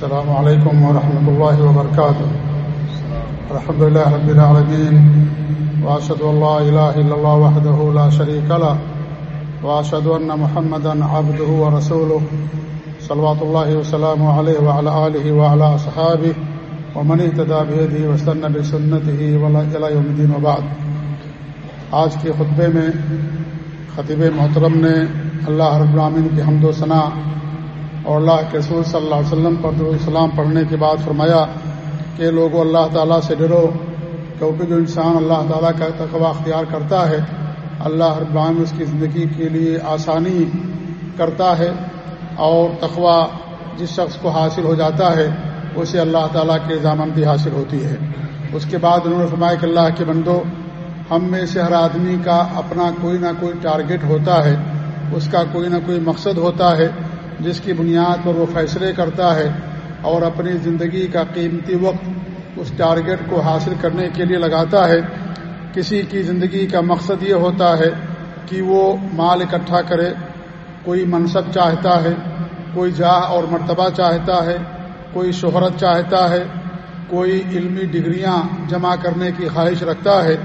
السلام عليكم ورحمة الله وبركاته. الحمد لله رب العالمين، وأشهد أن لا إله إلا الله وحده لا شريك له، وأشهد أن محمدا عبده ورسوله صلوات الله وسلامه عليه وعلى آله وعلى أصحابه، ومن اهتدى بهديه واستنى بسنته إلى يوم الدين وبعد. آج کے خطبے میں خطیب محترم نے اللہ رب العالمین کی حمد و ثناء اور اللہ کے رسول صلی اللہ علیہ وسلم پر السلام پڑھنے کے بعد فرمایا کہ لوگوں اللہ تعالیٰ سے ڈرو، کیونکہ جو انسان اللہ تعالیٰ کا تقوی اختیار کرتا ہے، اللہ رب اس کی زندگی کے لیے آسانی کرتا ہے اور تقوی جس شخص کو حاصل ہو جاتا ہے، اسے اللہ تعالیٰ کی رضامندی حاصل ہوتی ہے۔ اس کے بعد انہوں نے فرمایا کہ اللہ کے بندو، ہم میں سے ہر آدمی کا اپنا کوئی نہ کوئی ٹارگٹ ہوتا ہے، اس کا کوئی نہ کوئی مقصد ہوتا ہے۔ جس کی بنیاد پر وہ فیصلے کرتا ہے اور اپنی زندگی کا قیمتی وقت اس ٹارگٹ کو حاصل کرنے کے لیے لگاتا ہے، کسی کی زندگی کا مقصد یہ ہوتا ہے کہ وہ مال اکٹھا کرے، کوئی منصب چاہتا ہے، کوئی جاہ اور مرتبہ چاہتا ہے، کوئی شہرت چاہتا ہے، کوئی علمی ڈگریاں جمع کرنے کی خواہش رکھتا ہے۔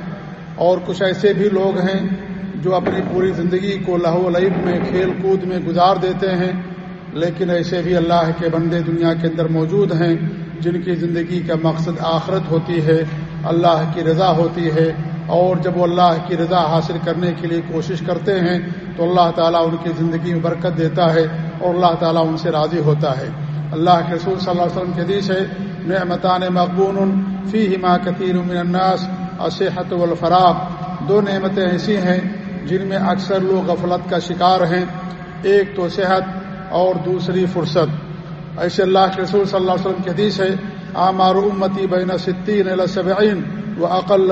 اور کچھ ایسے بھی لوگ ہیں جو اپنی پوری زندگی کو لہو لعب میں، کھیل کود میں گزار دیتے ہیں۔ لیکن ایسے بھی اللہ کے بندے دنیا کے اندر موجود ہیں جن کی زندگی کا مقصد آخرت ہوتی ہے، اللہ کی رضا ہوتی ہے۔ اور جب وہ اللہ کی رضا حاصل کرنے کے لیے کوشش کرتے ہیں، تو اللہ تعالیٰ ان کی زندگی میں برکت دیتا ہے اور اللہ تعالیٰ ان سے راضی ہوتا ہے۔ اللہ کے رسول صلی اللہ علیہ وسلم کے حدیث ہے، نعمتان مقبون فی ہما کثیر من الناس اصحت والفراغ۔ دو نعمتیں ایسی ہیں جن میں اکثر لوگ غفلت کا شکار ہیں۔ ایک تو صحت اور دوسری فرصت۔ ایسے اللہ کے رسول صلی اللہ علیہ وسلم کی حدیث ہے، آمار امتی بین ستین صبعین و عقل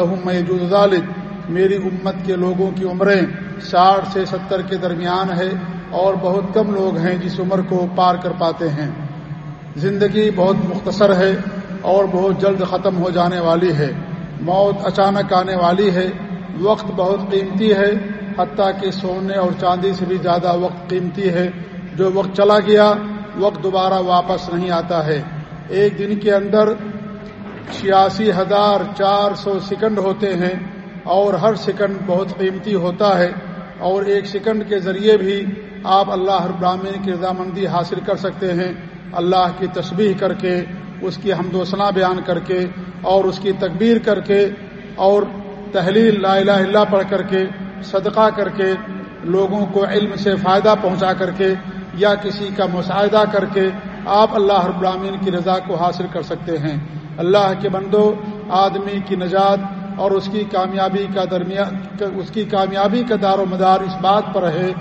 ذالک میری امت کے لوگوں کی عمریں ساٹھ سے ستر کے درمیان ہے اور بہت کم لوگ ہیں جس عمر کو پار کر پاتے ہیں۔ زندگی بہت مختصر ہے اور بہت جلد ختم ہو جانے والی ہے۔ موت اچانک آنے والی ہے۔ وقت بہت قیمتی ہے، حتیٰ کہ سونے اور چاندی سے بھی زیادہ وقت قیمتی ہے۔ جو وقت چلا گیا، وقت دوبارہ واپس نہیں آتا ہے۔ ایک دن کے اندر چھیاسی ہزار چار سو سیکنڈ ہوتے ہیں اور ہر سیکنڈ بہت قیمتی ہوتا ہے۔ اور ایک سیکنڈ کے ذریعے بھی آپ اللہ ابراہین کی رضامندی حاصل کر سکتے ہیں۔ اللہ کی تسبیح کر کے، اس کی حمد وسنا بیان کر کے، اور اس کی تکبیر کر کے، اور تحلیل لا الہ اللہ پڑھ کر کے، صدقہ کر کے، لوگوں کو علم سے فائدہ پہنچا کر کے یا کسی کا مشاہدہ کر کے آپ اللہ رب العالمین کی رضا کو حاصل کر سکتے ہیں۔ اللہ کے بندو، آدمی کی نجات اور اس کی کامیابی کا درمیان اس کی کامیابی کا دار و مدار اس بات پر ہے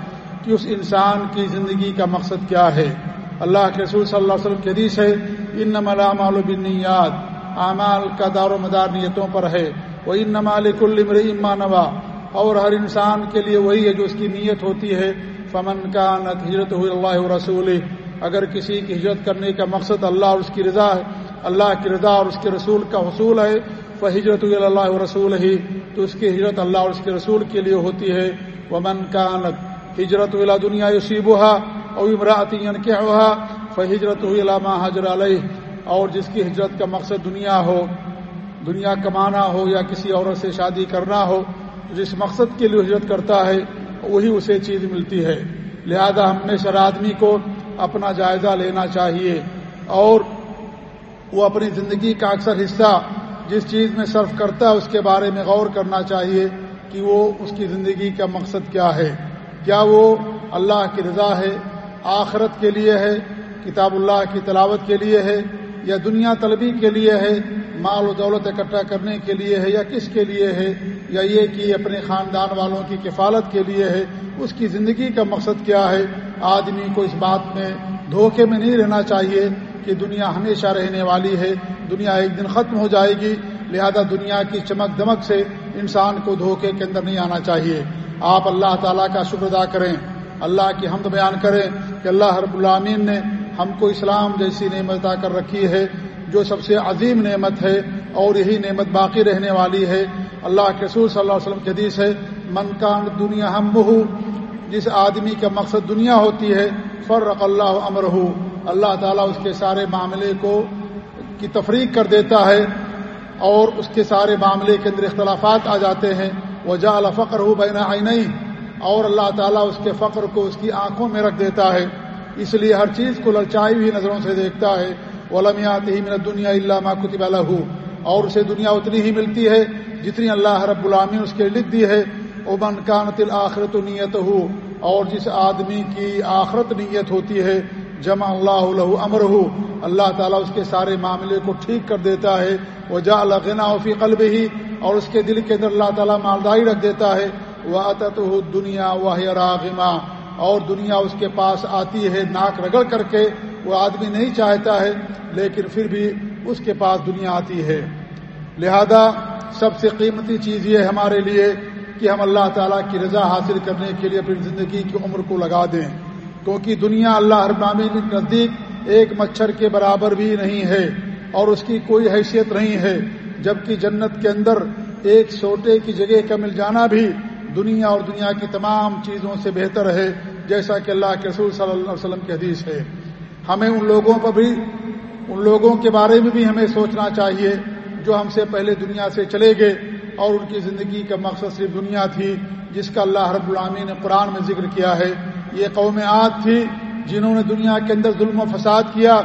کہ اس انسان کی زندگی کا مقصد کیا ہے۔ اللہ کے رسول صلی اللہ علیہ وسلم کی حدیث ہے ان نمال و بنیاد اعمال کا دار و مدار نیتوں پر ہے۔ وہ ان نمال کل مانوا اور ہر انسان کے لیے وہی ہے جو اس کی نیت ہوتی ہے۔ فمن کا نت ہجرت اللہ رسول اگر کسی کی ہجرت کرنے کا مقصد اللہ اور اس کی رضا ہے، اللہ کی رضا اور اس کے رسول کا حصول ہے وہ ہجرت اللہ رسول ہی تو اس کی ہجرت اللہ اور اس کے رسول کے لیے ہوتی ہے۔ ومن کا نت ہجرت اللہ دنیا یوسیب ہوا اور عمراطی کیا ہوا ہجرت علامہ حضر علیہ۔ اور جس کی ہجرت کا مقصد دنیا ہو، دنیا کمانا ہو یا کسی عورت سے شادی کرنا ہو جس مقصد کے لیے ہجرت کرتا ہے وہی اسے چیز ملتی ہے۔ لہذا ہم نے شر آدمی کو اپنا جائزہ لینا چاہیے اور وہ اپنی زندگی کا اکثر حصہ جس چیز میں صرف کرتا ہے اس کے بارے میں غور کرنا چاہیے کہ وہ اس کی زندگی کا مقصد کیا ہے۔ کیا وہ اللہ کی رضا ہے، آخرت کے لیے ہے، کتاب اللہ کی تلاوت کے لیے ہے، یا دنیا طلبی کے لیے ہے، مال و دولت اکٹھا کرنے کے لیے ہے، یا کس کے لیے ہے؟ یا یہ کہ اپنے خاندان والوں کی کفالت کے لیے ہے، اس کی زندگی کا مقصد کیا ہے؟ آدمی کو اس بات میں دھوکے میں نہیں رہنا چاہیے کہ دنیا ہمیشہ رہنے والی ہے، دنیا ایک دن ختم ہو جائے گی، لہذا دنیا کی چمک دمک سے انسان کو دھوکے کے اندر نہیں آنا چاہیے۔ آپ اللہ تعالیٰ کا شکر ادا کریں، اللہ کی حمد بیان کریں کہ اللہ رب العامین نے ہم کو اسلام جیسی نعمت ادا کر رکھی ہے، جو سب سے عظیم نعمت ہے اور یہی نعمت باقی رہنے والی ہے۔ اللہ کے رسول صلی اللہ علیہ وسلم حدیث ہے، من کان دنیا ہم جس آدمی کا مقصد دنیا ہوتی ہے، فرق اللہ امر اللہ تعالیٰ اس کے سارے معاملے کو، کی تفریق کر دیتا ہے اور اس کے سارے معاملے کے اندر اختلافات آ جاتے ہیں۔ وہ جا فخر ہو بین آئی اور اللہ تعالیٰ اس کے فخر کو اس کی آنکھوں میں رکھ دیتا ہے۔ اس لیے ہر چیز کو للچائی ہوئی نظروں سے دیکھتا ہے۔ ولمیات ہی من دنیا اللہ کتب الح اور اسے دنیا اتنی ہی ملتی ہے جتنی اللہ رب العامی اس کے لکھ دی ہے امن کانت الآخرت نیت ہو اور جس آدمی کی آخرت نیت ہوتی ہے، جمع اللہ الہ امر ہو اللہ تعالیٰ اس کے سارے معاملے کو ٹھیک کر دیتا ہے وہ جا اللہ فی قلب ہی اور اس کے دل کے اندر اللہ تعالیٰ مالداری رکھ دیتا ہے وہ عطت دنیا وہ راغما اور دنیا اس کے پاس آتی ہے ناک رگڑ کر کے، وہ آدمی نہیں چاہتا ہے، لیکن پھر بھی اس کے پاس دنیا آتی ہے۔ لہذا سب سے قیمتی چیز یہ ہمارے لیے کہ ہم اللہ تعالیٰ کی رضا حاصل کرنے کے لیے اپنی زندگی کی عمر کو لگا دیں۔ کیونکہ دنیا اللہ اربامی کے نزدیک ایک مچھر کے برابر بھی نہیں ہے اور اس کی کوئی حیثیت نہیں ہے، جبکہ جنت کے اندر ایک سوٹے کی جگہ کا مل جانا بھی دنیا اور دنیا کی تمام چیزوں سے بہتر ہے، جیسا کہ اللہ کے رسول صلی اللہ علیہ وسلم کی حدیث ہے۔ ہمیں ان لوگوں پر بھی، ان لوگوں کے بارے میں بھی ہمیں سوچنا چاہیے۔ جو ہم سے پہلے دنیا سے چلے گئے اور ان کی زندگی کا مقصد صرف دنیا تھی، جس کا اللہ رب العامی نے قرآن میں ذکر کیا ہے۔ یہ قوم عاد تھی جنہوں نے دنیا کے اندر ظلم و فساد کیا،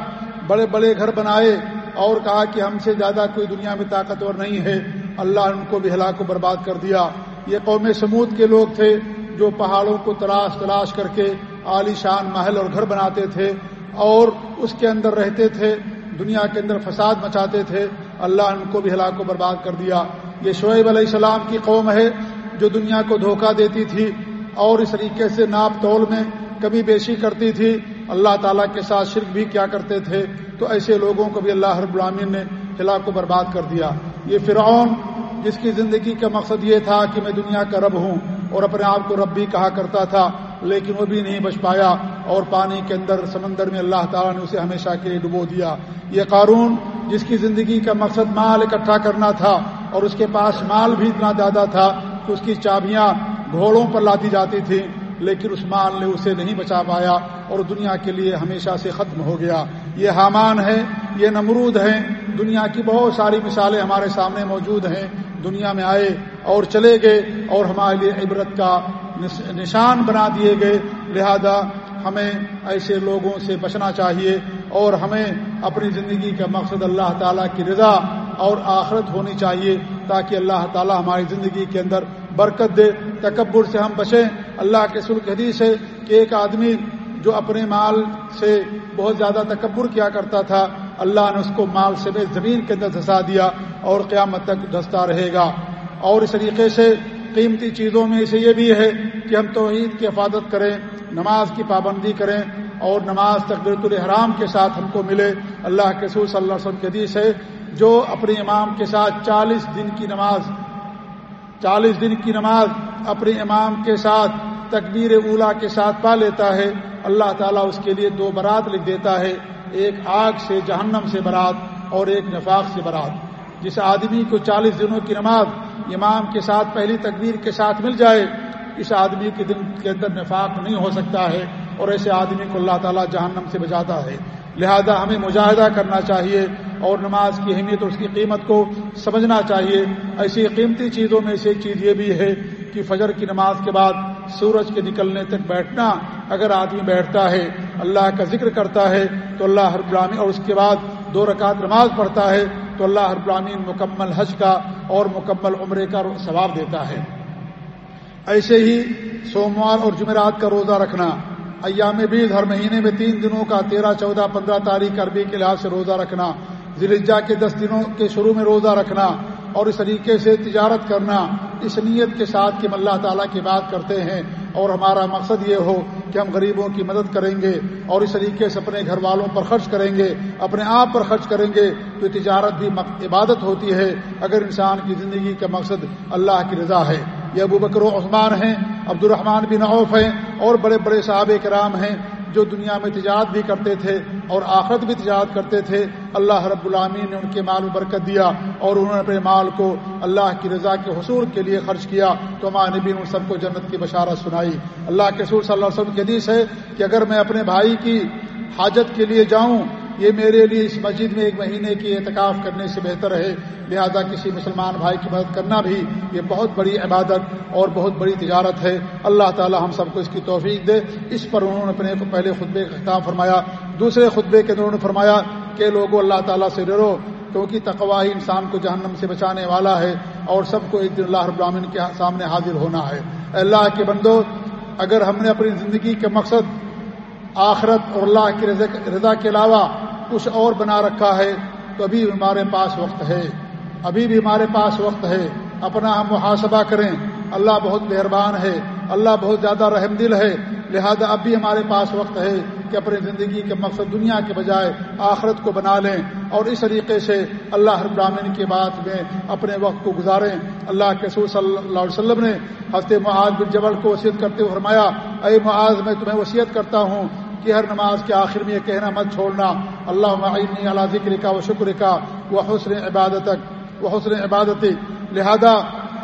بڑے بڑے گھر بنائے اور کہا کہ ہم سے زیادہ کوئی دنیا میں طاقتور نہیں ہے۔ اللہ نے ان کو بھی ہلاک کو برباد کر دیا۔ یہ قوم سمود کے لوگ تھے جو پہاڑوں کو تلاش تلاش کر کے عالی شان محل اور گھر بناتے تھے اور اس کے اندر رہتے تھے، دنیا کے اندر فساد مچاتے تھے۔ اللہ ان کو بھی ہلاک کو برباد کر دیا۔ یہ شعیب علیہ السلام کی قوم ہے جو دنیا کو دھوکہ دیتی تھی اور اس طریقے سے ناپ تول میں کمی بیشی کرتی تھی۔ اللہ تعالیٰ کے ساتھ شرک بھی کیا کرتے تھے۔ تو ایسے لوگوں کو بھی اللہ رب العامین نے ہلاک کو برباد کر دیا۔ یہ فرعون، جس کی زندگی کا مقصد یہ تھا کہ میں دنیا کا رب ہوں اور اپنے آپ کو رب بھی کہا کرتا تھا، لیکن وہ بھی نہیں بچ پایا اور پانی کے اندر سمندر میں اللہ تعالیٰ نے اسے ہمیشہ کے لیے ڈبو دیا۔ یہ قارون جس کی زندگی کا مقصد مال اکٹھا کرنا تھا اور اس کے پاس مال بھی اتنا زیادہ تھا کہ اس کی چابیاں گھوڑوں پر لاتی جاتی تھیں، لیکن اس مال نے اسے نہیں بچا پایا اور دنیا کے لیے ہمیشہ سے ختم ہو گیا۔ یہ حامان ہے، یہ نمرود ہیں۔ دنیا کی بہت ساری مثالیں ہمارے سامنے موجود ہیں۔ دنیا میں آئے اور چلے گئے اور ہمارے لیے عبرت کا نشان بنا دیے گئے۔ لہذا ہمیں ایسے لوگوں سے بچنا چاہیے اور ہمیں اپنی زندگی کا مقصد اللہ تعالیٰ کی رضا اور آخرت ہونی چاہیے تاکہ اللہ تعالیٰ ہماری زندگی کے اندر برکت دے، تکبر سے ہم بچیں۔ اللہ کے سلک حدیث ہے کہ ایک آدمی جو اپنے مال سے بہت زیادہ تکبر کیا کرتا تھا، اللہ نے اس کو مال سے زمین کے اندر دھسا دیا اور قیامت تک دھستا رہے گا۔ اور اس طریقے سے قیمتی چیزوں میں سے یہ بھی ہے کہ ہم توحید کی حفاظت کریں، نماز کی پابندی کریں اور نماز تقبرت الحرام کے ساتھ ہم کو ملے۔ اللہ کے سور صلی اللہ علیہ وسلم کے حدیث ہے، جو اپنے امام کے ساتھ چالیس دن کی نماز، چالیس دن کی نماز اپنے امام کے ساتھ تکبیر اولا کے ساتھ پا لیتا ہے۔ اللہ تعالیٰ اس کے لیے دو برات لکھ دیتا ہے، ایک آگ سے جہنم سے برات اور ایک نفاق سے برات۔ جس آدمی کو چالیس دنوں کی نماز امام کے ساتھ پہلی تکبیر کے ساتھ مل جائے، اس آدمی کے دن کے اندر نفاق نہیں ہو سکتا ہے۔ اور ایسے آدمی کو اللہ تعالیٰ جہنم سے بچاتا ہے۔ لہذا ہمیں مجاہدہ کرنا چاہیے اور نماز کی اہمیت اور اس کی قیمت کو سمجھنا چاہیے۔ ایسی قیمتی چیزوں میں سے ایک چیز یہ بھی ہے کہ فجر کی نماز کے بعد سورج کے نکلنے تک بیٹھنا۔ اگر آدمی بیٹھتا ہے، اللہ کا ذکر کرتا ہے، تو اللہ ہر براہمی اور اس کے بعد دو رکعت نماز پڑھتا ہے، تو اللہ ہر برامین مکمل حج کا اور مکمل عمرے کا ثواب دیتا ہے۔ ایسے ہی سوموار اور جمعرات کا روزہ رکھنا۔ ایام بیس ہر مہینے میں تین دنوں کا تیرہ، چودہ، پندرہ تاریخ عربی کے لحاظ سے روزہ رکھنا ذلجا کے دس دنوں کے شروع میں روزہ رکھنا اور اس طریقے سے تجارت کرنا، اس نیت کے ساتھ کہ ہم اللہ تعالیٰ کی بات کرتے ہیں اور ہمارا مقصد یہ ہو کہ ہم غریبوں کی مدد کریں گے اور اس طریقے سے اپنے گھر والوں پر خرچ کریں گے، اپنے آپ پر خرچ کریں گے، تو تجارت بھی عبادت ہوتی ہے، اگر انسان کی زندگی کا مقصد اللہ کی رضا ہے۔ یہ ابو بکر و عثمان ہیں عبد الرحمٰن بن عوف ہیں اور بڑے بڑے صحابہ کرام ہیں جو دنیا میں تجارت بھی کرتے تھے اور آخرت بھی تجارت کرتے تھے۔ اللہ رب العامی نے ان کے مال میں برکت دیا اور انہوں نے اپنے مال کو اللہ کی رضا کے حصول کے لیے خرچ کیا۔ تو ہمارے نبی نے ان سب کو جنت کی بشارت سنائی۔ اللہ کے سور صلی اللہ علیہ وسلم کے حدیث ہے کہ اگر میں اپنے بھائی کی حاجت کے لیے جاؤں یہ میرے لیے اس مسجد میں ایک مہینے کی اعتکاف کرنے سے بہتر ہے لہذا کسی مسلمان بھائی کی مدد کرنا بھی یہ بہت بڑی عبادت اور بہت بڑی تجارت ہے۔ اللہ تعالی ہم سب کو اس کی توفیق دے۔ اس پر انہوں نے اپنے پہلے خطبے کا خطاب فرمایا، دوسرے خطبے کے انہوں نے فرمایا کہ لوگوں، اللہ تعالیٰ سے ڈرو، کیونکہ تقوا ہی انسان کو جہنم سے بچانے والا ہے اور سب کو ایک دن اللہ رب العالمین کے سامنے حاضر ہونا ہے۔ اللہ کے بندو، اگر ہم نے اپنی زندگی کے مقصد آخرت اور اللہ کی رضا کے علاوہ کچھ اور بنا رکھا ہے تو ابھی ہمارے پاس وقت ہے۔ ابھی بھی ہمارے پاس وقت ہے۔ اپنا ہم محاسبہ کریں۔ اللہ بہت مہربان ہے۔ اللہ بہت زیادہ رحم دل ہے۔ لہذا اب بھی ہمارے پاس وقت ہے کہ اپنی زندگی کے مقصد دنیا کے بجائے آخرت کو بنا لیں اور اس طریقے سے اللہ ہر براہین کی بات میں اپنے وقت کو گزاریں۔ اللہ کے سور صلی اللہ علیہ وسلم نے حضرت معاذ بن جبل کو وصیت کرتے ہوئے فرمایا، اے معاذ، میں تمہیں وصیت کرتا ہوں کہ ہر نماز کے آخر میں یہ کہنا مت چھوڑنا۔ اللہ معینی اللہ ذکر کا و شکر کا وہ حسن عبادت وہ حسن عبادت لہذا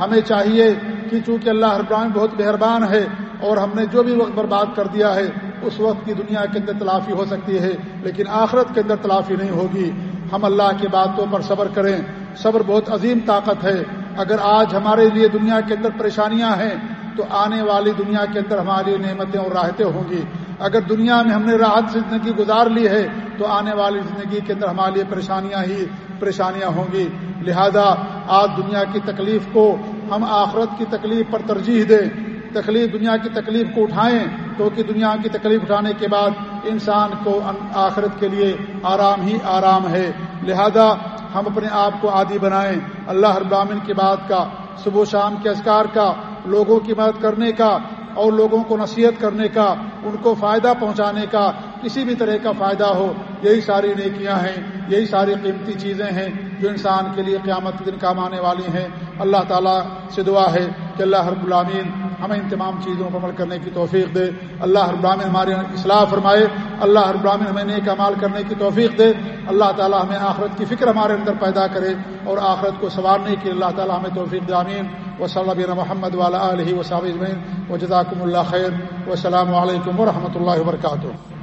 ہمیں چاہیے کہ چونکہ اللہ ابراہین بہت مہربان ہے اور ہم نے جو بھی وقت برباد کر دیا ہے، اس وقت کی دنیا کے اندر تلافی ہو سکتی ہے، لیکن آخرت کے اندر تلافی نہیں ہوگی۔ ہم اللہ کی باتوں پر صبر کریں۔ صبر بہت عظیم طاقت ہے۔ اگر آج ہمارے لیے دنیا کے اندر پریشانیاں ہیں، تو آنے والی دنیا کے اندر ہماری نعمتیں اور راحتیں ہوں گی۔ اگر دنیا میں ہم نے راحت زندگی گزار لی ہے تو آنے والی زندگی کے اندر ہمارے لیے پریشانیاں ہی پریشانیاں ہوں گی۔ لہذا آج دنیا کی تکلیف کو ہم آخرت کی تکلیف پر ترجیح دیں، تکلیف دنیا کی تکلیف کو اٹھائیں کیونکہ دنیا کی تکلیف اٹھانے کے بعد انسان کو آخرت کے لیے آرام ہی آرام ہے۔ لہذا ہم اپنے آپ کو عادی بنائیں۔ اللہ ابامن کی بات کا، صبح و شام کے اذکار کا، لوگوں کی مدد کرنے کا اور لوگوں کو نصیحت کرنے کا، ان کو فائدہ پہنچانے کا کسی بھی طرح کا فائدہ ہو، یہی ساری نیکیاں ہیں، یہی ساری قیمتی چیزیں ہیں جو انسان کے لیے قیامت کے دن کام آنے والی ہیں۔ اللہ تعالیٰ سے دعا ہے کہ اللہ رب العامین ہمیں ان تمام چیزوں پر عمل کرنے کی توفیق دے۔ اللہ رب العامن ہمارے اصلاح فرمائے۔ اللہ رب براہن ہمیں نیک امال کرنے کی توفیق دے۔ اللہ تعالیٰ ہمیں آخرت کی فکر ہمارے اندر پیدا کرے اور آخرت کو سنوارنے کی اللہ تعالیٰ ہمیں توفیق دامین و صلی محمد والا علیہ و صابین و جزاکم اللہ خیر۔ و السلام علیکم ورحمۃ اللہ وبرکاتہ۔